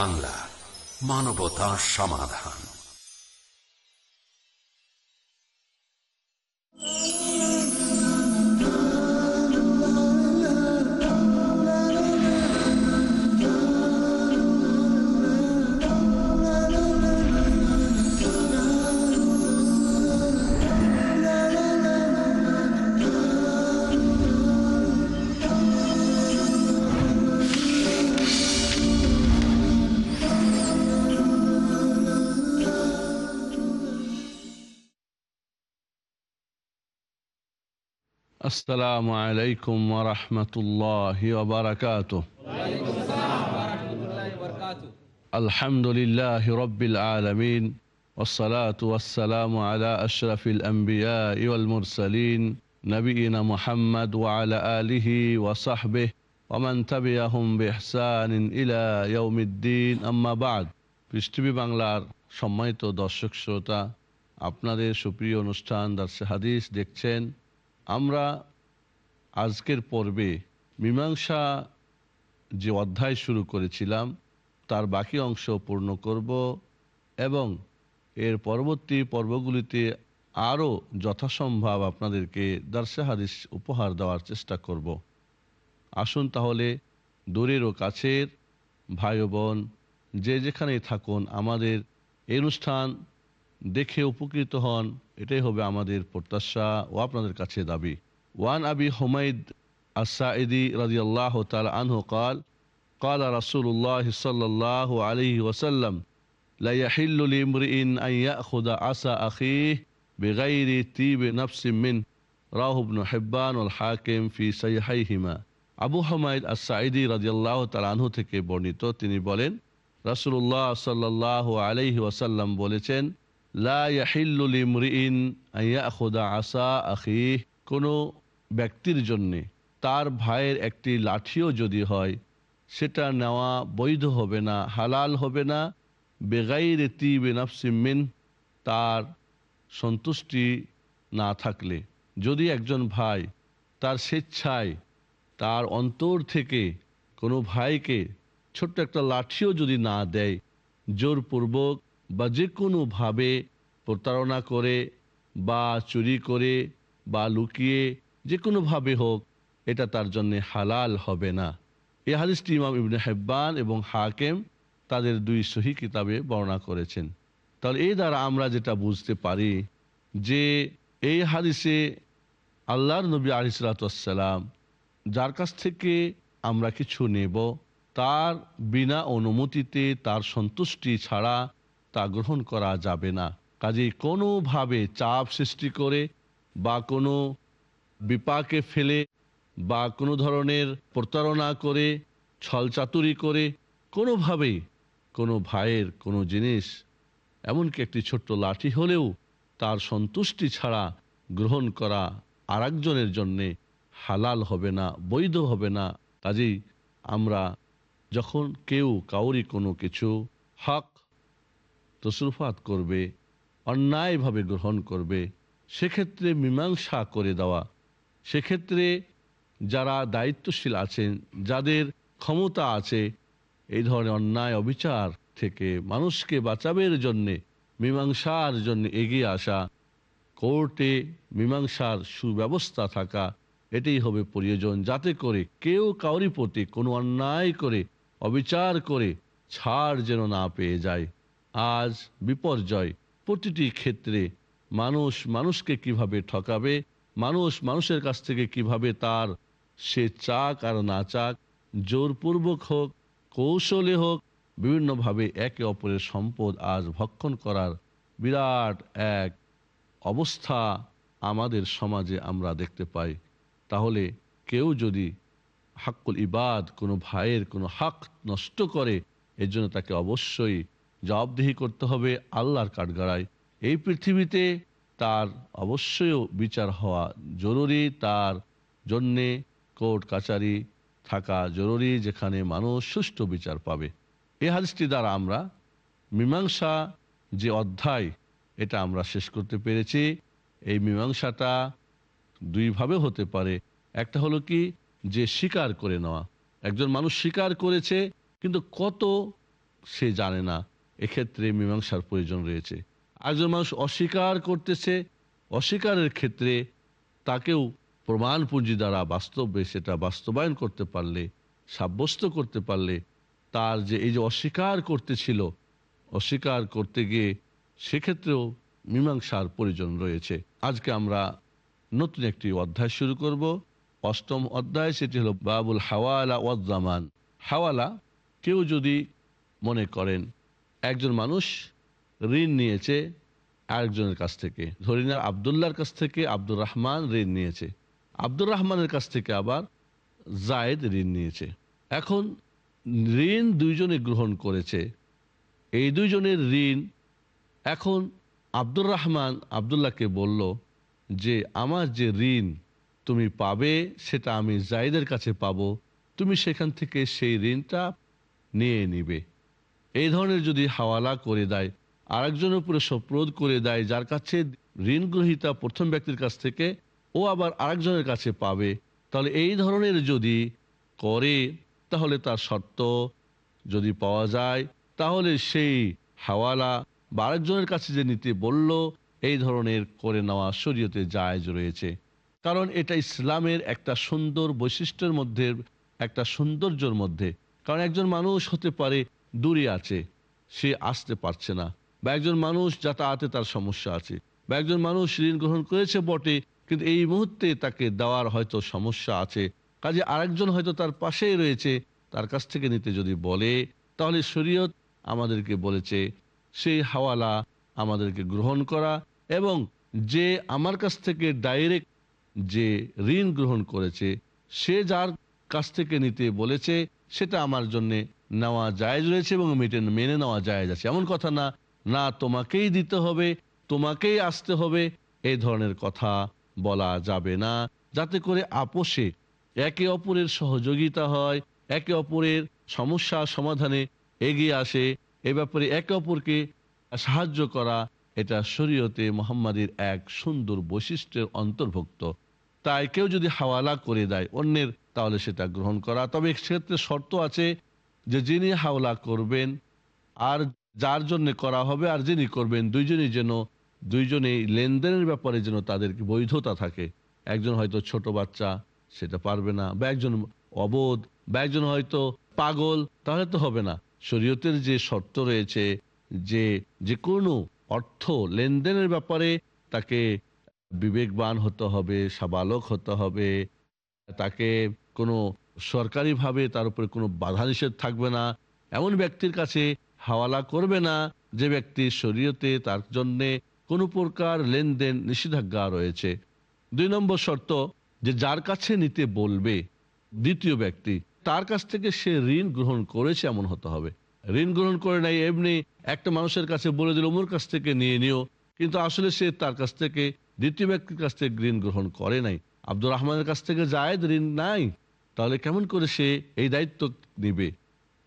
বাংলা মানবতা সমাধান। السلام عليكم ورحمة الله وبركاته الحمد لله رب العالمين والصلاة والسلام على أشرف الأنبياء والمرسلين نبينا محمد وعلى آله وصحبه ومن تبعهم بإحسان إلى يوم الدين أما بعد পৃষ্টিভি বাংলার সম্মানিত দর্শক শ্রোতা আপনাদের সুপ্রিয় অনুষ্ঠান দার্সে হাদিস দেখছেন আমরা আজকের পর্বে মীমাংসা যে অধ্যায় শুরু করেছিলাম, তার বাকি অংশ পূর্ণ করব এবং এর পরবর্তী পর্বগুলিতে আরও যথাসম্ভব আপনাদেরকে দার্সে হাদিস উপহার দেওয়ার চেষ্টা করব। আসুন তাহলে দূরের ও কাছের ভাই বোন, যে যেখানেই থাকুন, আমাদের এই অনুষ্ঠান দেখে উপকৃত হন, এটাই হবে আমাদের প্রত্যাশা ও আপনাদের কাছে দাবি। ওয়ান আবি হুমাইদ আসাইদি রাজি আল্লাহ তাল আনহু কাল قال رسول الله صلى الله عليه وسلم لا يحل لامرئ أن يأخذ عصا أخيه بغير طيب نفس منه রাহ ইবনু হেব্বান ওল হাকিম ফি সাইহাইহিমা আবু হামাইদ আস সাইদি রাজিয়াল্লাহ তালানহু থেকে বর্ণিত তিনি বলেন রাসূলুল্লাহ সাল্লাহ আলাইহি ওয়াসাল্লাম বলেছেন লা ইয়াহিল্লু লিমরিইন আন ইয়াখুদা আসা আখিহ কোনো ব্যক্তির জন্যে তার ভাইয়ের একটি লাঠিও যদি হয়, সেটা নেওয়া বৈধ হবে না, হালাল হবে না। বেগাই রেতি বেনাফসিমিন তার সন্তুষ্টি না থাকলে। যদি একজন ভাই তার স্বেচ্ছায় তার অন্তর থেকে কোনো ভাইকে ছোট্ট একটা লাঠিও যদি না দেয়, জোরপূর্বক বা যে কোনোভাবে প্রতারণা করে বা চুরি করে বা লুকিয়ে যে কোনোভাবে হোক, এটা তার জন্য হালাল হবে না। এই হাদিসটি ইমাম ইবনে হেব্বান এবং হাকেম তাদের দুই সহি কিতাবে বর্ণনা করেছেন। তাহলে এই দ্বারা আমরা যেটা বুঝতে পারি যে এই হাদিসে আল্লাহর নবী আলিসালাম যার কাছ থেকে আমরা কিছু নেব, তার বিনা অনুমতিতে তার সন্তুষ্টি ছাড়া তা গ্রহণ করা যাবে না। কাজেই কোনোভাবে চাপ সৃষ্টি করে বা কোনো বিপাকে ফেলে বা কোনো ধরনের প্রতারণা করে, ছলচাতুরি করে, কোনোভাবেই কোনো ভাইয়ের কোনো জিনিস, এমনকি একটি ছোট্ট লাঠি হলেও তার সন্তুষ্টি ছাড়া গ্রহণ করা আর একজনের জন্যে হালাল হবে না, বৈধ হবে না। কাজেই আমরা যখন কেউ কাউরি কোনো কিছু হক তসরুফাত করবে, অন্যায়ভাবে গ্রহণ করবে সেক্ষেত্রে মীমাংসা করে দেওয়া। সেক্ষেত্রে যারা দায়িত্বশীল আছেন, যাদের ক্ষমতা আছে, এই ধরনের অন্যায় অবিচার থেকে মানুষকে বাঁচাবের জন্যে, মীমাংসার জন্য এগিয়ে আসা, কোর্টে মীমাংসার সুব্যবস্থা থাকা, এটাই হবে প্রয়োজন। যাতে করে কেউ কাউরি প্রতি কোনো অন্যায় করে, অবিচার করে ছাড় যেন না পেয়ে যায়। আজ বিপর্যয় প্রতিটি ক্ষেত্রে মানুষ মানুষকে কীভাবে ঠকাবে? মানুষ মানুষের কাছ থেকে কীভাবে তার সে চাক আর না চাক? জোরপূর্বক হোক, কৌশলে হোক, বিভিন্নভাবে একে অপরের সম্পদ আজ ভক্ষণ করার বিরাট এক অবস্থা আমাদের সমাজে আমরা দেখতে পাই। তাহলে কেউ যদি হাক্কুল ইবাদ, কোনো ভাইয়ের কোনো হাক নষ্ট করে, এর জন্য তাকে অবশ্যই জবাবদিহি করতে হবে আল্লাহর কাঠগড়ায়। এই পৃথিবীতে তার অবশ্যই বিচার হওয়া জরুরি। তার জন্যে কোর্ট কাচারি থাকা জরুরি, যেখানে মানুষ সুষ্ঠু বিচার পাবে। এই হাদিসটি দ্বারা আমরা মীমাংসা যে অধ্যায়, এটা আমরা শেষ করতে পেরেছি। এই মীমাংসাটা দুইভাবে হতে পারে। একটা হলো কি, যে স্বীকার করে নেওয়া। একজন মানুষ স্বীকার করেছে, কিন্তু কত সে জানে না। এক্ষেত্রে মীমাংসার প্রয়োজন রয়েছে। একজন মানুষ অস্বীকার করতেছে, অস্বীকারের ক্ষেত্রে তাকেও প্রমাণ পুঁজি দ্বারা বাস্তবে সেটা বাস্তবায়ন করতে পারলে, সাব্যস্ত করতে পারলে তার যে এই যে অস্বীকার করতেছিল, অস্বীকার করতে গিয়ে সেক্ষেত্রেও মীমাংসার প্রয়োজন রয়েছে। আজকে আমরা নতুন একটি অধ্যায় শুরু করব। অষ্টম অধ্যায়, সেটি হলো বাবুল হাওয়ালা ওয়াজ্জামান হাওয়ালা কেউ যদি মনে করেন, একজন মানুষ ঋণ নিয়েছে আরেকজনের কাছ থেকে। ধরি না আবদুল্লাহর কাছ থেকে আব্দুর রহমান ঋণ নিয়েছে। আব্দুর রহমানের কাছ থেকে আবার জায়েদ ঋণ নিয়েছে। এখন ঋণ দুইজনে গ্রহণ করেছে। এই দুইজনের ঋণ এখন আব্দুর রহমান আবদুল্লাহকে বলল যে, আমার যে ঋণ তুমি পাবে, সেটা আমি জায়েদের কাছে পাবো। তুমি সেখান থেকে সেই ঋণটা নিয়ে নিবে। এই ধরনের যদি হাওয়ালা করে দেয় আরেকজনের উপরে সপ্রোধ করে দেয়, যার কাছে ঋণ গ্রহীতা প্রথম ব্যক্তির কাছ থেকে, ও আবার আরেকজনের কাছে পাবে। তাহলে এই ধরনের যদি করে, তাহলে তার শর্ত যদি পাওয়া যায়, তাহলে সেই হাওয়ালা বা আরেকজনের কাছে যে নিতে বলল, এই ধরনের করে নেওয়া শরীয়তে জায়জ রয়েছে। কারণ এটা ইসলামের একটা সুন্দর বৈশিষ্ট্যের মধ্যে, একটা সৌন্দর্যর মধ্যে। কারণ একজন মানুষ হতে পারে, দূরে আছে, সে আসতে পারছে না। বা একজন মানুষ যাতায়াতে তার সমস্যা আছে, বা একজন মানুষ ঋণ গ্রহণ করেছে বটে, কিন্তু এই মুহূর্তে তাকে দেওয়ার হয়তো সমস্যা আছে। কাজে আরেকজন হয়তো তার পাশেই রয়েছে, তার কাছ থেকে নিতে যদি বলে, তাহলে শরীয়ত আমাদেরকে বলেছে, সেই হাওয়ালা আমাদেরকে গ্রহণ করা এবং যে আমার কাছ থেকে ডাইরেক্ট যে ঋণ গ্রহণ করেছে, সে যার কাছ থেকে নিতে বলেছে, সেটা আমার জন্যে নেওয়া জায়েজ রয়েছে এবং মেনে নেওয়া জায়েজ আছে। এমন কথা না না তোমাকেই দিতে হবে, তোমাকেই আসতে হবে। এই ধরনের কথা বলা যাবে না, যাতে করে আপোষে একে অপরের সহযোগিতা হয়, একে অপরের সমস্যা সমাধানে এগিয়ে আসে। এ ব্যাপারে একে অপরকে সাহায্য করা এটা শরীয়তে মোহাম্মদের এক সুন্দর বৈশিষ্ট্যের অন্তর্ভুক্ত। তাই কেউ যদি হাওয়ালা করে দেয় অন্যের, তাহলে সেটা গ্রহণ করা। তবে সেক্ষেত্রে শর্ত আছে যে যিনি হাওলা করবেন, আর যার জন্য করা হবে আর যিনি করবেন, দুইজনই যেন, দুইজনেই লেনদেনের ব্যাপারে যেন তাদের বৈধতা থাকে। একজন হয়তো ছোট বাচ্চা, সেটা পারবে না, বা একজন অবোধ, বা একজন হয়তো পাগল, তাহলে তো হবে না। শরীয়তের যে শর্ত রয়েছে, যে যে কোনো অর্থ লেনদেনের ব্যাপারে তাকে বিবেকবান হতে হবে, সাবালক হতে হবে, তাকে কোনো সরকারিভাবে তার উপরে কোনো বাধা নিষেধ থাকবে না। এমন ব্যক্তির কাছে হাওয়ালা করবে না যে ব্যক্তি শরীয়তে তার জন্যে কোনো প্রকার লেনদেন নিষেধাজ্ঞা রয়েছে। দুই নম্বর শর্ত, যে যার কাছে নিতে বলবে, দ্বিতীয় ব্যক্তি, তার কাছ থেকে সে ঋণ গ্রহণ করেছে এমন হতে হবে। ঋণ গ্রহণ করে নাই এমনি একটা মানুষের কাছে বলে দিল, ওমর কাছ থেকে নিয়ে নিও। কিন্তু আসলে সে তার কাছ থেকে, দ্বিতীয় ব্যক্তির কাছ থেকে ঋণ গ্রহণ করে নাই। আব্দুর রহমানের কাছ থেকে জায়েদ ঋণ নাই। তাহলে কেমন করে সে এই দায়িত্ব নিবে?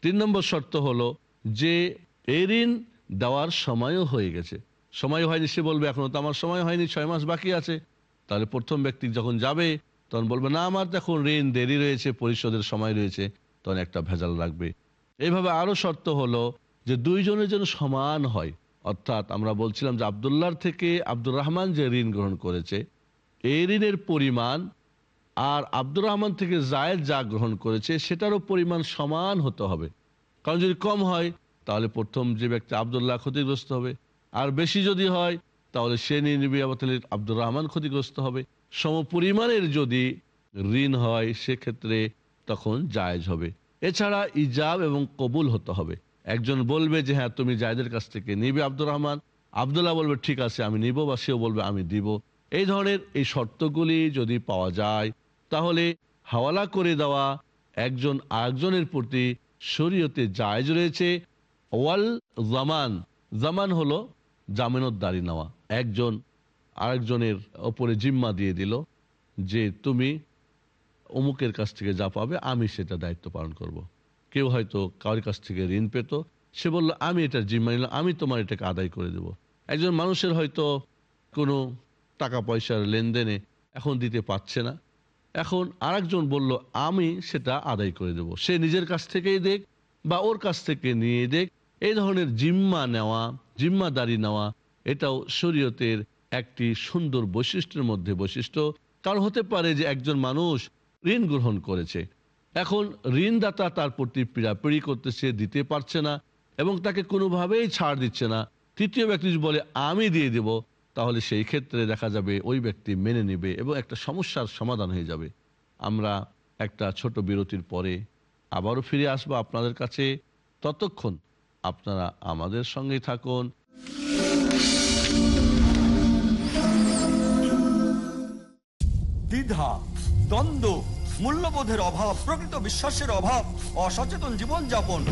তিন নম্বর শর্ত হলো যে এই ঋণ দেওয়ার সময়ও হয়ে গেছে। সময় হয়নি, সে বলবে, এখনও তো আমার সময় হয়নি, ছয় মাস বাকি আছে। তাহলে প্রথম ব্যক্তি যখন যাবে, তখন বলবে, না, আমার তো এখন ঋণ, দেরি রয়েছে, পরিশোধের সময় রয়েছে। তখন একটা ভেজাল রাখবে। এইভাবে আরও শর্ত হলো যে দুইজনের যেন সমান হয়। অর্থাৎ আমরা বলছিলাম যে আবদুল্লার থেকে আব্দুর রহমান যে ঋণ গ্রহণ করেছে, এই ঋণের পরিমাণ আর আব্দুর রহমান থেকে জায়েদ যা গ্রহণ করেছে, সেটারও পরিমাণ সমান হতে হবে। কারণ যদি কম হয়, তাহলে প্রথম যে ব্যক্তি আবদুল্লাহ ক্ষতিগ্রস্ত হবে। আর বেশি যদি হয়, তাহলে সে নিয়ে নিবে আবার তাহলে আব্দুর রহমান ক্ষতিগ্রস্ত হবে। সম পরিমাণের যদি ঋণ হয়, সেক্ষেত্রে তখন জায়েজ হবে। এছাড়া ইজাব এবং কবুল হতে হবে। একজন বলবে যে হ্যাঁ তুমি জায়দের কাছ থেকে নিবে আব্দুর রহমান। আবদুল্লাহ বলবে, ঠিক আছে, আমি নিব, বা সেও বলবে, আমি দিব। এই ধরনের এই শর্তগুলি যদি পাওয়া যায়, তাহলে হাওয়ালা করে দেওয়া একজন আরেকজনের প্রতি শরীয়তে জায়জ রয়েছে, ওয়াল জামান। জামান হলো জামিনতদারি নেওয়া। একজন আরেকজনের ওপরে জিম্মা দিয়ে দিল যে, তুমি অমুকের কাছ থেকে যা পাবে, আমি সেটা দায়িত্ব পালন করব। কেউ হয়তো কারোর কাছ থেকে ঋণ পেত। সে বলল, আমি এটা জিম্মা নিলাম, আমি তোমার এটাকে আদায় করে দেব। একজন মানুষের হয়তো কোনো টাকা পয়সার লেনদেনে এখন দিতে পারছে না। এখন আরেকজন বলল, আমি সেটা আদায় করে দেব। সে নিজের কাছ থেকেই দেখ বা ওর কাছ থেকে নিয়ে দেখ। এই ধরনের জিম্মা নেওয়া, জিম্মাদারি নেওয়া, এটাও শরীয়তের একটি সুন্দর বৈশিষ্ট্যের মধ্যে বৈশিষ্ট্য। কারণ হতে পারে যে একজন মানুষ ঋণ গ্রহণ করেছে। এখন ঋণদাতা তার প্রতি পীড়াপিড়ি করতেছে, দিতে পারছে না এবং তাকে কোনোভাবেই ছাড় দিচ্ছে না। তৃতীয় ব্যক্তি বলে, আমি দিয়ে দেব তাহলে সেই ক্ষেত্রে দেখা যাবে ওই ব্যক্তি মেনে নেবে এবং একটা সমস্যার সমাধান হয়ে যাবে। আমরা একটা ছোট বিরতির পরে আবারও ফিরে আসব আপনাদের কাছে। ততক্ষণ আপনারা আমাদের সঙ্গেই থাকুন। দ্বিধা, দ্বন্দ্ব, মূল্যবোধের অভাব, প্রকৃত বিশ্বাসের অভাব, অসচেতন জীবনযাপন,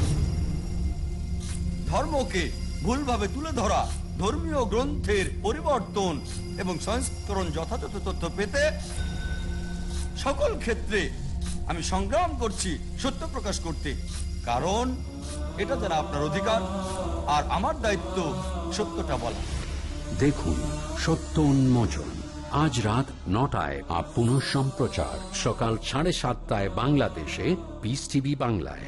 ধর্মকে ভুলভাবে তুলে ধরা ধর্মীয় গ্রন্থের পরিবর্তন এবং সংস্করণ যথাযথ তথ্য পেতে সকল ক্ষেত্রে আমি সংগ্রাম করছি সত্য প্রকাশ করতে। কারণ এটা যারা আপনার অধিকার আর আমার দায়িত্ব সত্যটা বলা। দেখুন, সত্য উন্মোচন। আজ রাত নটায় আর পুনঃ সম্প্রচার সকাল সাড়ে সাতটায় বাংলাদেশে পিস টিভি বাংলায়।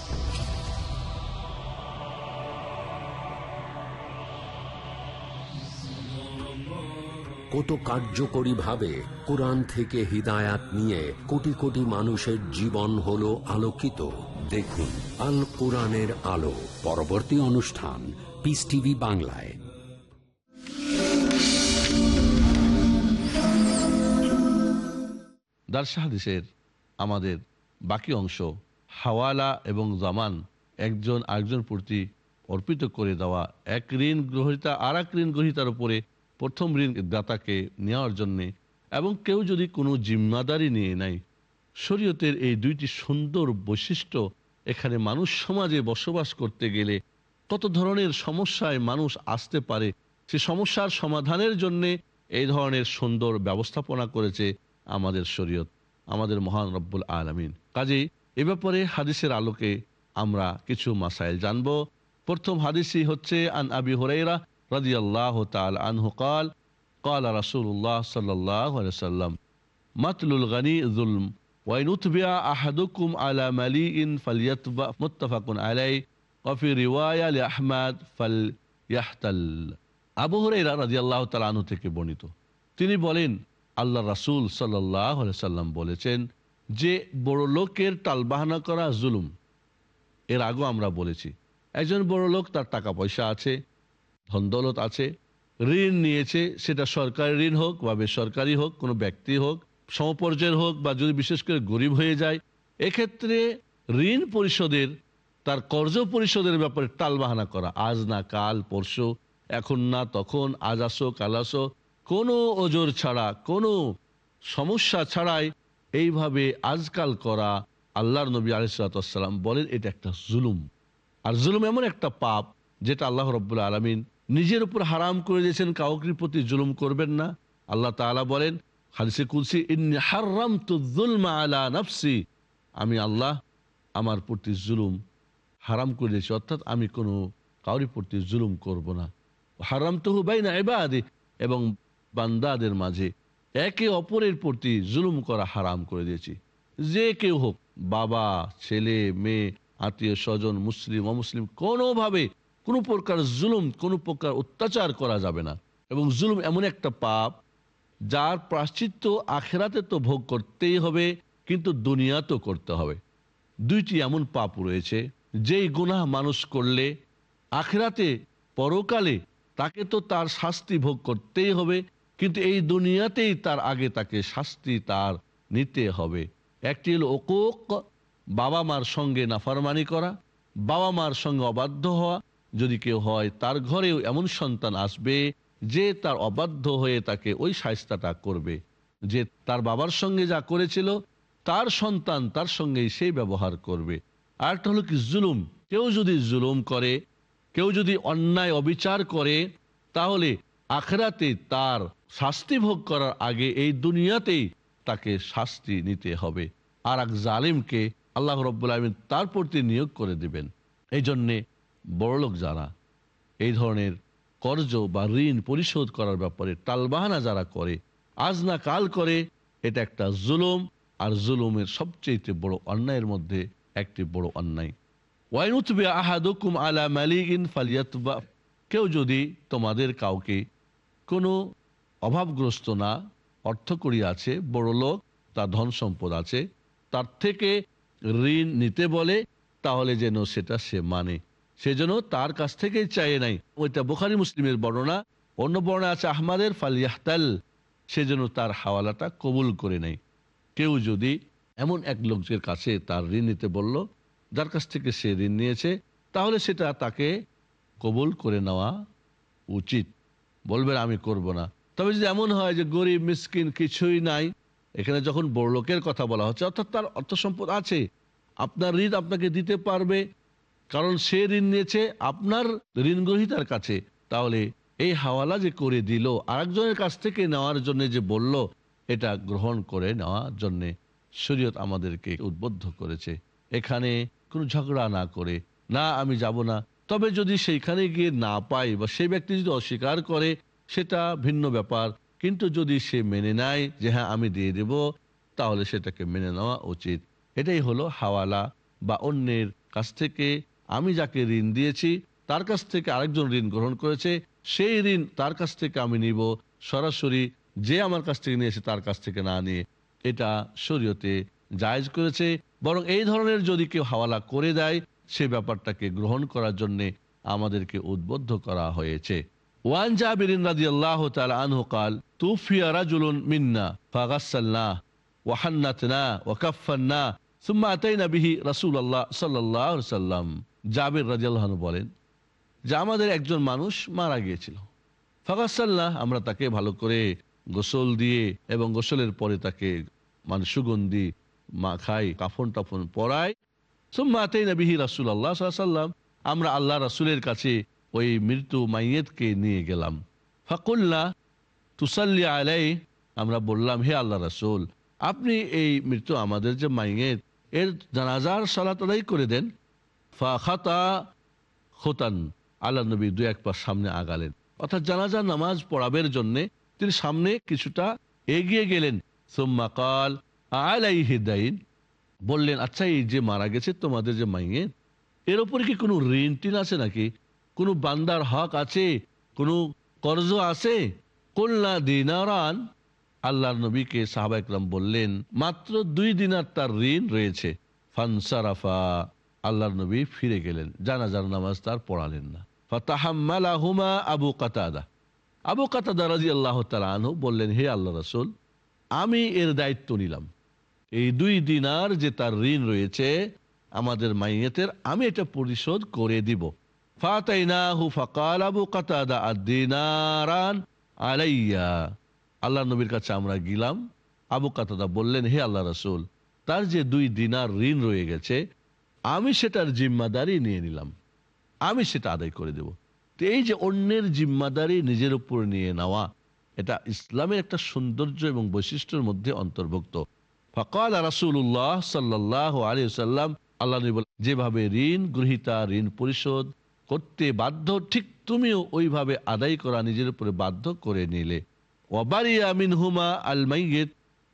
কত কার্যকরীভাবে কোরআন থেকে হিদায়াত নিয়ে কোটি কোটি মানুষের জীবন হলো আলোকিত। দেখুন আল কোরআনের আলো, পরবর্তী অনুষ্ঠান পিস টিভি বাংলায়। দার্শাহাদিসের আমাদের বাকি অংশ, হাওয়ালা এবং জামান একজন আরেকজন প্রতি অর্পিত করে দেওয়া এক ঋণ গ্রহিতা, আর এক ঋণ গ্রহিতার উপরে প্রথম ঋণ দাতাকে নেওয়ার জন্যে এবং কেউ যদি কোনো জিম্মাদারি নিয়ে নেয়, শরীয়তের এই দুইটি সুন্দর বৈশিষ্ট্য এখানে মানুষ সমাজে বসবাস করতে গেলে কত ধরনের সমস্যায় মানুষ আসতে পারে, সে সমস্যার সমাধানের জন্যে এই ধরনের সুন্দর ব্যবস্থাপনা করেছে আমাদের শরীয়ত, আমাদের মহান রব্বুল আলমিন। কাজেই এ ব্যাপারে হাদিসের আলোকে আমরা কিছু মাসাইল জানব। প্রথম হাদিসই হচ্ছে, আন আবি হরাইরা রাদিয়াল্লাহু তাআলা আনহু قال قال رسول الله صلى الله عليه وسلم مثل الغني ظلم وإن أتبع أحدكم على مليء فليتبع متفق عليه وفي رواية لأحمد فليحتل আবু হুরাইরা রাদিয়াল্লাহু তাআলা আনহু থেকে বর্ণিত তিনি বলেন আল্লাহ রাসূল সাল্লাল্লাহু আলাইহি সাল্লাম বলেছেন যে বড় লোকের টালবাহানা করা জুলুম এর আগেও আমরা বলেছি একজন বড় লোক তার টাকা পয়সা আছে ধনদৌলত আছে, ঋণ নিয়েছে, সেটা সরকারি ঋণ হোক বা বেসরকারি হোক, কোনো ব্যক্তি হোক সমপর্যায়ের হোক বা যদি বিশেষ করে গরিব হয়ে যায়, এক্ষেত্রে ঋণ পরিশোধের, তার কর্জ পরিশোধের ব্যাপারে টালবাহানা করা। আজ না কাল, পরশু, এখন না তখন, আজ আসো, কাল আসো, কোনো ওজোর ছাড়া, কোনো সমস্যা ছাড়াই এইভাবে আজকাল করা আল্লাহর নবী আলিসাল্লাম বলেন, এটা একটা জুলুম। আর জুলুম এমন একটা পাপ, যেটা আল্লাহ রব্বুল্লা আলমিন নিজের উপর হারাম করে দিয়েছেন কাউকে প্রতি জুলুম করবেন না। আল্লাহ তাআলা বলেন, হাদিসে কুলসি ইন্নি হারাম তু জুলমা আলা নফসি। আমি আল্লাহ আমার প্রতি জুলুম হারাম করে দিয়েছি, অর্থাৎ আমি কোনো কাউরি প্রতি জুলুম করব না। হারাম তো হুবাই না এবাদে এবং বান্দাদের মাঝে একে অপরের প্রতি জুলুম করা হারাম করে দিয়েছি। যে কেউ হোক, বাবা, ছেলে, মেয়ে, আত্মীয় স্বজন, মুসলিম, অমুসলিম, কোনোভাবে কোনো প্রকার জুলুম, কোনো প্রকার অত্যাচার করা যাবে না। এবং জুলুম এমন একটা পাপ, যার প্রাশ্চিত্য আখেরাতে তো ভোগ করতেই হবে, কিন্তু দুনিয়াতেও করতে হবে। দুইটি এমন পাপ রয়েছে, যেই গুনাহ মানুষ করলে আখেরাতে, পরকালে তাকে তো তার শাস্তি ভোগ করতেই হবে, কিন্তু এই দুনিয়াতেই তার আগে তাকে শাস্তি তার নিতে হবে। একটি হলো ওকুক বাবা মার সঙ্গে নাফারমানি করা বাবা মার সঙ্গে অবাধ্য হওয়া যদি কেউ হয়, তার ঘরেও এমন সন্তান আসবে যে তার অবাধ্য হয়ে তাকে ওই সায়স্তাটা করবে। যে তার বাবার সঙ্গে যা করেছিল, তার সন্তান তার সঙ্গেই সেই ব্যবহার করবে। আরেকটা হলো কি, জুলুম। কেউ যদি জুলুম করে, কেউ যদি অন্যায় অবিচার করে, তাহলে আখরাতে তার শাস্তি ভোগ করার আগে এই দুনিয়াতেই তাকে শাস্তি নিতে হবে। আর এক জালিমকে আল্লাহ রব্বুল আলমিন তার প্রতি নিয়োগ করে দিবেন। এই জন্যে বড়লোক যারা, এই ধরনের কর্জ বা ঋণ পরিশোধ করার ব্যাপারে টালবাহানা যারা করে, আজ না কাল করে, এটা একটা জুলুম, আর জুলুমের সবচেয়ে বড় অন্যায়ের মধ্যে একটি বড় অন্যায়। ওয়াইনুতবে আহাদুকুম আলা মালিকিন ফালিয়াতবা, কেউ যদি তোমাদের কাউকে কোনো অভাবগ্রস্ত না অর্থকরী আছে বড় লোক তার ধন সম্পদ আছে, তার থেকে ঋণ নিতে বলে, তাহলে যেন সেটা সে মানে। সেজন্য তার কাছ থেকেই চাইয়ে নাই। ওইটা বোখারি মুসলিমের বর্ণনা। অন্য বর্ণনা আছে আহমাদের ফালিয়াহতাল সেজন্য তার হাওয়ালাটা কবুল করে নেয় কেউ যদি এমন এক লোকের কাছে তার ঋণ নিতে বলল, যার কাছ থেকে সে ঋণ নিয়েছে, তাহলে সেটা তাকে কবুল করে নেওয়া উচিত। বলবেন, আমি করব না। তবে যদি এমন হয় যে গরিব, মিসকিন কিছুই নাই, এখানে যখন বড়লোকের কথা বলা হচ্ছে, অর্থাৎ তার অর্থ সম্পদ আছে, আপনার ঋণ আপনাকে দিতে পারবে কারণ সে ঋণ নিয়েছে আপনার ঋণ গ্রহীতার কাছে। তাহলে এই হাওয়ালা যে করে দিল, আরেকজনের কাছ থেকে নেওয়ার জন্য যে বলল, এটা গ্রহণ করে নেওয়ার জন্যে শরীয়ত আমাদেরকে উদ্বুদ্ধ করেছে। এখানে কোনো ঝগড়া না করে, না আমি যাব না। তবে যদি সেইখানে গিয়ে না পাই বা সেই ব্যক্তি যদি অস্বীকার করে, সেটা ভিন্ন ব্যাপার। কিন্তু যদি সে মেনে নেয় যে হ্যাঁ আমি দিয়ে দেব, তাহলে সেটাকে মেনে নেওয়া উচিত। এটাই হলো হাওয়ালা বা অন্যের কাছ থেকে আমি যাকে ঋণ দিয়েছি তার কাছ থেকে আরেকজন ঋণ গ্রহণ করেছে সেই ঋণ তার কাছ থেকে আমি নিব সরাসরি যে আমার কাছ থেকে নিয়েছে তার কাছ থেকে না নিয়ে এটা শরীয়তে জায়েজ করেছে বরং এই ধরনের যদি কেউ হাওয়ালা করে দেয় সে ব্যাপারটাকে গ্রহণ করার জন্যে আমাদেরকে উদ্বুদ্ধ করা হয়েছে ওয়ান জাবিরিন রাদিয়াল্লাহু তাআলা আনহু قال توفي رجل منا فغسلنا وحنتنا وكفنا ثم اتينا به رسول الله صلى الله عليه وسلم জাবির রাদিয়াল্লাহু আনহু বলেন যে আমাদের একজন মানুষ মারা গিয়েছিল। ফাগাসাল্লাহ, আমরা তাকে ভালো করে গোসল দিয়ে এবং গোসলের পরে তাকে মানে সুগন্ধি মাখাই কাফন টাফন পরাই। সুম্মাতেই নবিহি রাসুল আল্লাহ সাল্লাম আমরা আল্লাহ রাসুলের কাছে ওই মৃত্যু মাইয়েতকে নিয়ে গেলাম। ফাকুল্লা তুসাল্লি আলাই আমরা বললাম, হে আল্লাহ রাসুল, আপনি এই মৃত্যু আমাদের যে মাইয়েত, এর জানাজার সালাত আদায় করে দেন। ফা খাতা খোতান, আল্লাহ দু এক পা সামনে আগালেন। অর্থাৎ জানাজা, নামাজ পড়াবের জন্য তিনি সামনে কিছুটা এগিয়ে গেলেন। সোম্মা কাল আলাই বললেন আচ্ছা এই যে মারা গেছে তোমাদের যে মাইয়ে, এর উপরে কি কোনো ঋণ টিন আছে নাকি? কোনো বান্দার হক আছে? কোনো কর্জ আছে? কল্লা দিনারান, আল্লাহর নবীকে সাহাবা একরাম বললেন, মাত্র দুই দিনার তার ঋণ রয়েছে। ফানসারাফা আল্লাহর নবী ফিরে গেলেন। জানাজার নামাজ তার পড়ালেন না। ফাতাহাম্মালাহুমা আবু কাতাদা। আবু কাতাদা রাজি আল্লাহ আনহু বললেন, হে আল্লাহ রসুল, আমি এর দায়িত্ব নিলাম। এই দুই দিনার যে তার ঋণ রয়েছে, আমাদের মাইয়েতের, আমি এটা পরিশোধ করে দিব। ফাতাইনাহু ফাকাল আবু কাতাদা আদিনারান আলাইয়া। আল্লাহ নবীর কাছে আমরা গেলাম। আবু কাতাদা বললেন, হে আল্লাহ রসুল, তার যে দুই দিনার ঋণ রয়ে গেছে আমি সেটার জিম্মাদারি নিয়ে নিলাম। আমি সেটা আদায় করে দেব। তো এই যে অন্যের জিম্মাদারি নিজের উপর নিয়ে নেওয়া, এটা ইসলামের একটা সৌন্দর্য এবং বৈশিষ্ট্যের মধ্যে অন্তর্ভুক্ত। ফকাল রাসুল্লাহ সাল্লাহ আলী সাল্লাম আল্লাহ যেভাবে ঋণ গ্রহিতা ঋণ পরিশোধ করতে বাধ্য, ঠিক তুমিও ওইভাবে আদায় করা নিজের উপরে বাধ্য করে নিলে। ওয়াবারিয়া মিন হুমা আল মাইয়েত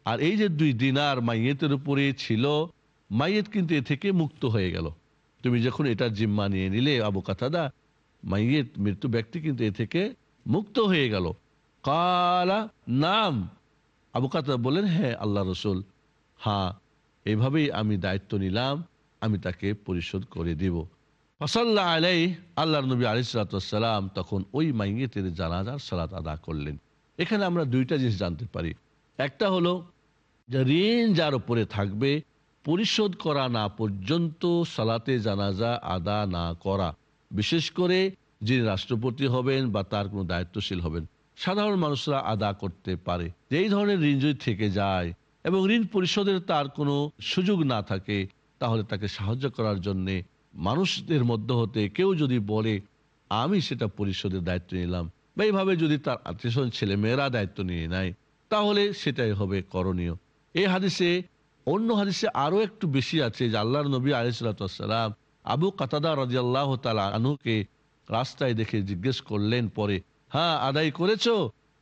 আর এই যে দুই দিনার মাইয়েতের উপরে ছিল মাইয়েত কিন্তু এ থেকে মুক্ত হয়ে গেল। তুমি যখন এটা জিম্মা নিয়ে নিলে আবু কাতাদা, মাইয়েত মৃত্যু ব্যক্তি কিন্তু এ থেকে মুক্ত হয়ে গেল। কালা নাম। আবু কাতাদা বলেন হ্যাঁ আল্লাহ রসুল। হ্যাঁ এইভাবেই আমি দায়িত্ব নিলাম, আমি তাকে পরিশোধ করে দিব। ফসল্লা আলাই আল্লাহ নবী আলিসালাম তখন ওই মাইয়েতের জানাজার সালাত আদা করলেন। এখানে আমরা দুইটা জিনিস জানতে পারি। একটা হলো যে ঋণ যার উপরে থাকবে পরিশোধ করা না পর্যন্ত সালাতে জানাজা আদা না করা। বিশেষ করে যিনি রাষ্ট্রপতি হবেন বা তার কোনো দায়িত্বশীল হবেন, সাধারণ মানুষরা আদা করতে পারে। যে এই ধরনের ঋণ যদি থেকে যায় এবং ঋণ পরিশোধের তার কোনো সুযোগ না থাকে, তাহলে তাকে সাহায্য করার জন্যে মানুষদের মধ্য হতে কেউ যদি বলে, আমি সেটা পরিশোধের দায়িত্ব নিলাম। বা এইভাবে যদি তার আত্মীয় ছেলে মেয়েরা দায়িত্ব নিয়ে নেয়, তাহলে সেটাই হবে করণীয়। এই হাদিসে অন্য হাদিসে আরও একটু বেশি আছে যে আল্লাহর নবী আলিসাল্লাম আবু কাতাদা রাজিয়াল্লাহ তালা আনুকে রাস্তায় দেখে জিজ্ঞেস করলেন পরে হ্যাঁ আদায় করেছ?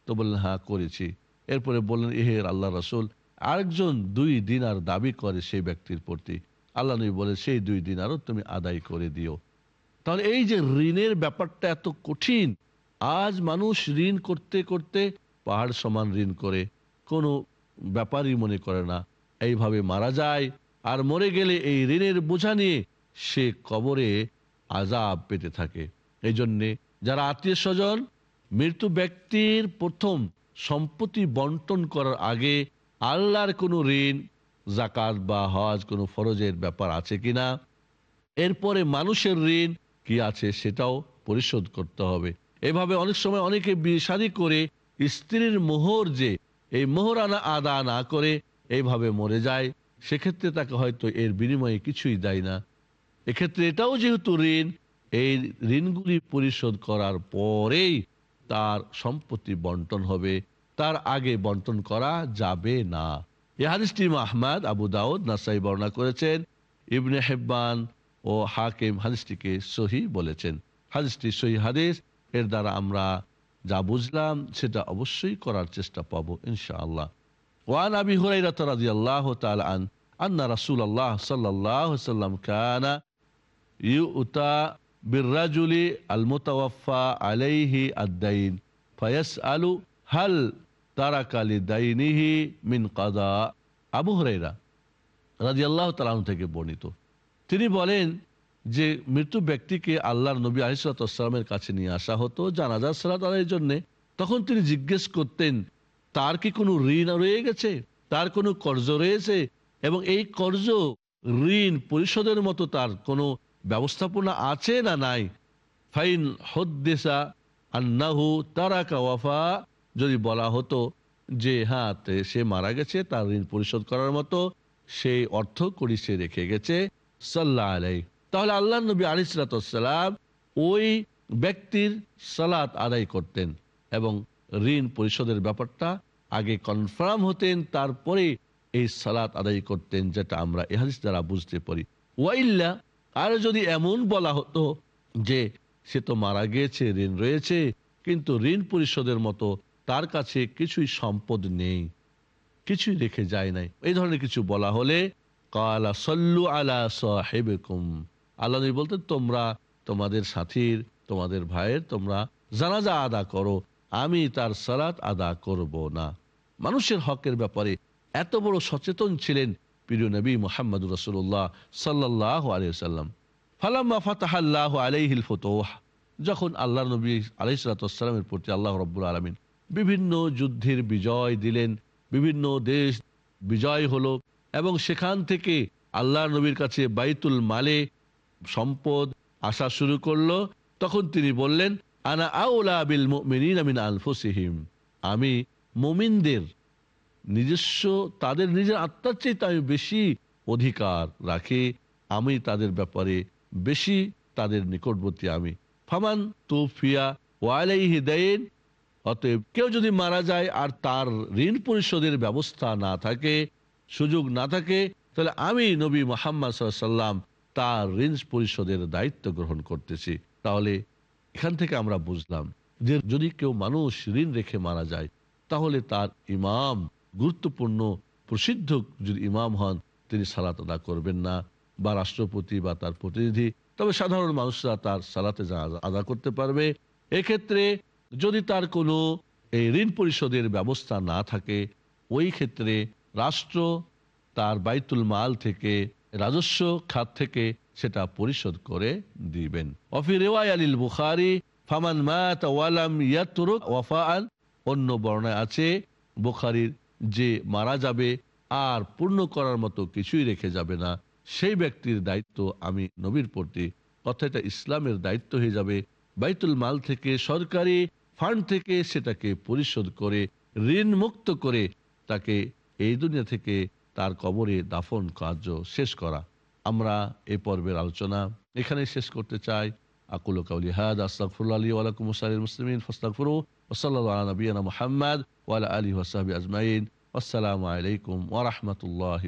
তো বললেন হ্যাঁ করেছি। এরপরে বললেন এহের আল্লাহ রসুল, আরেকজন দুই দিন আর দাবি করে সেই ব্যক্তির প্রতি। আল্লাহ নবী বলে সেই দুই দিন আরও তুমি আদায় করে দিও। তাহলে এই যে ঋণের ব্যাপারটা এত কঠিন, আজ মানুষ ঋণ করতে করতে পাহাড় সমান ঋণ করে, কোনো ব্যাপারই মনে করে না। এইভাবে মারা যায় আর মরে গেলে এই ঋণের বোঝা নিয়ে সে কবরে আজাব পেতে থাকে। এই জন্যে যারা আত্মীয় স্বজন মৃত্যু ব্যক্তির প্রথম সম্পত্তি বন্টন করার আগে আল্লাহর কোনো ঋণ জাকাত বা হজ কোনো ফরজের ব্যাপার আছে কিনা, এরপরে মানুষের ঋণ কি আছে সেটাও পরিশোধ করতে হবে। এভাবে অনেক সময় অনেকে বিয়ে করে স্ত্রীর মোহর যে, এই মোহর আনা আদা না করে এইভাবে মরে যায়, সেক্ষেত্রে তাকে হয়তো এর বিনিময়ে কিছুই দেয় না। এক্ষেত্রে এটাও যেহেতু ঋণ, এই ঋণগুলি পরিশোধ করার পরেই তার সম্পত্তি বন্টন হবে। তার আগে বন্টন করা যাবে না। এই হাদিসটি আহমদ, আবু দাউদ, নাসাই বর্ণনা করেছেন। ইবনে হেব্বান ও হাকিম হাদিসটিকে সহি বলেছেন। হাদিসটি সহি হাদিস, এর দ্বারা আমরা যা বুঝলাম সেটা অবশ্যই করার চেষ্টা পাবো ইনশাআল্লাহ। ওয়ান আবি হুরাইরাহ রাদিয়াল্লাহু তাআলা আন আন্না রাসূলুল্লাহ সাল্লাল্লাহু আলাইহি ইউতা বিররাজুলি আল মুতাওয়াফা আলাইহি আদ-দাইন ফায়াসআলু হাল তারাকা লিদাইনিহি মিন কাদা আবু হুরাইরা রাদিয়াল্লাহু তাআলা থেকে বর্ণিত। তিনি বলেন যে মৃত্যু ব্যক্তিকে আল্লাহর নবী আলিসালামের কাছে নিয়ে আসা হতো, জানাজার সালাত আদায়ের জন্য। তখন তিনি জিজ্ঞেস করতেন তার কি কোনো ঋণ রয়ে গেছে? তার কোনো কর্জ রয়েছে? এবং এই কর্জ, ঋণ পরিশোধের মতো তার কোনো ব্যবস্থাপনা আছে না নাই? ফাইন হদ্দেশা আন্নাহু তারা কাওয়াফা যদি বলা হতো যে হ্যাঁ সে মারা গেছে, তার ঋণ পরিশোধ করার মতো সেই অর্থ করি সে রেখে গেছে, সাল্লাহ আলাই তাহলে আল্লাহ নবী আলিসালাম ওই ব্যক্তির সালাত আদায় করতেন এবং ঋণ পরিশোধের ব্যাপারটা আগে কনফার্ম হতেন, তারপরে এই সালাত আদায় করতেন, যেটা আমরা এহাদিস দ্বারা বুঝতে পারি। ওয়াইল্লা আর যদি এমন বলা হতো যে সে তো মারা গিয়েছে ঋণ রয়েছে, কিন্তু ঋণ পরিশোধের মতো তার কাছে কিছুই সম্পদ নেই, কিছুই রেখে যায় নাই। এই ধরনের কিছু বলা হলে, কালা সল্লু আলা সাহেবেকুম। আল্লাহ বলতেন, তোমরা তোমাদের সাথীর, তোমাদের ভাইয়ের, তোমরা জানাজা আদা করো। আমি তার সালাত আদা করব না। মানুষের হকের ব্যাপারে এত বড় সচেতন ছিলেন প্রিয় নবী মোহাম্মদ রসুল্লাহ সাল্লাহ আলিয়াল্লাম ফালাম্মা ফাতাহাল্লাহ আলাইহিল ফতোহ। যখন আল্লাহ নবী আলাইসালামের প্রতি আল্লাহ রব্বুল আলমিন বিভিন্ন যুদ্ধের বিজয় দিলেন, বিভিন্ন দেশ বিজয় হলো এবং সেখান থেকে আল্লাহ নবীর কাছে বাইতুল মালে সম্পদ আসা শুরু করল। তখন তিনি বললেন আনা আউলা বিল মিন আনফুসিহিম। আমি মুমিনদের নিজস্ব, তাদের নিজের আত্মার চেয়ে আমি বেশি অধিকার রাখি, আমি তাদের ব্যাপারে বেশি তাদের নিকটবর্তী আমি। ফামান তুফিয়া ওয়ালাইহি দাইন, অতএব কেউ যদি মারা যায় আর তার ঋণ পরিশোধের ব্যবস্থা না থাকে, সুযোগ না থাকে, তাহলে আমি নবী মোহাম্মদ সাল্লাম তার ঋণ পরিশোধের দায়িত্ব গ্রহণ করতেছি। তাহলে এখান থেকে আমরা বুঝলাম যে যদি কেউ মানুষ ঋণ রেখে মারা যায়, তাহলে তার ইমাম গুরুত্বপূর্ণ, প্রসিদ্ধ যদি ইমাম হন, তিনি সালাত আদা করবেন না বা রাষ্ট্রপতি বা তার প্রতিনিধি। তবে সাধারণ মানুষরা তার সালাতে আদা করতে পারবে। এক্ষেত্রে যদি তার কোনো এই ঋণ পরিশোধের ব্যবস্থা না থাকে, ওই ক্ষেত্রে রাষ্ট্র তার বাইতুল মাল থেকে, রাজস্ব খাত থেকে সেটা পরিশোধ করে দিবেন। অফি আলিল বুখারি, ফামান মাত ওয়ালাম অন্য বর্ণায় আছে, বুখারির যে মারা যাবে আর পূর্ণ করার মতো কিছুই রেখে যাবে না, সেই ব্যক্তির দায়িত্ব আমি নবীর প্রতি। অর্থাৎ এটা ইসলামের দায়িত্ব হয়ে যাবে। বাইতুল মাল থেকে সরকারি ফান্ড থেকে সেটাকে পরিশোধ করে ঋণ মুক্ত করে তাকে এই দুনিয়া থেকে তার কবরে দাফন কার্য শেষ করা। আমরা এই পর্বের আলোচনা এখানে শেষ করতে চাই। আকুল কাউলি হাদ, আস্তাগফিরুল্লাহ লি ওয়া লাকুম মুসলিমিন সাল্লাল্লাহু আলা নাবিয়িনা মুহাম্মদ ওয়া আলা সাহবিহি আজমাইন। আসসালামু আলাইকুম ওয়া রাহমাতুল্লাহি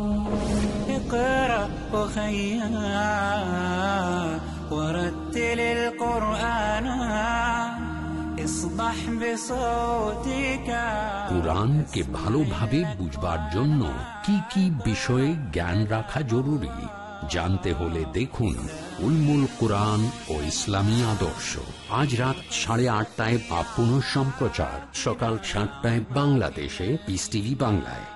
اقرأ وخيا ورتل القرآن اصبح بصوتك কোরআনকে ভালোভাবে বুঝবার জন্য কি কি বিষয়ে জ্ঞান রাখা জরুরি জানতে হলে দেখুন উলমুল কোরআন ও ইসলামী আদর্শ আজ রাত সাড়ে আটটায় বা পুনঃ সম্প্রচার সকাল সাতটায় বাংলাদেশে পিস টিভি বাংলায়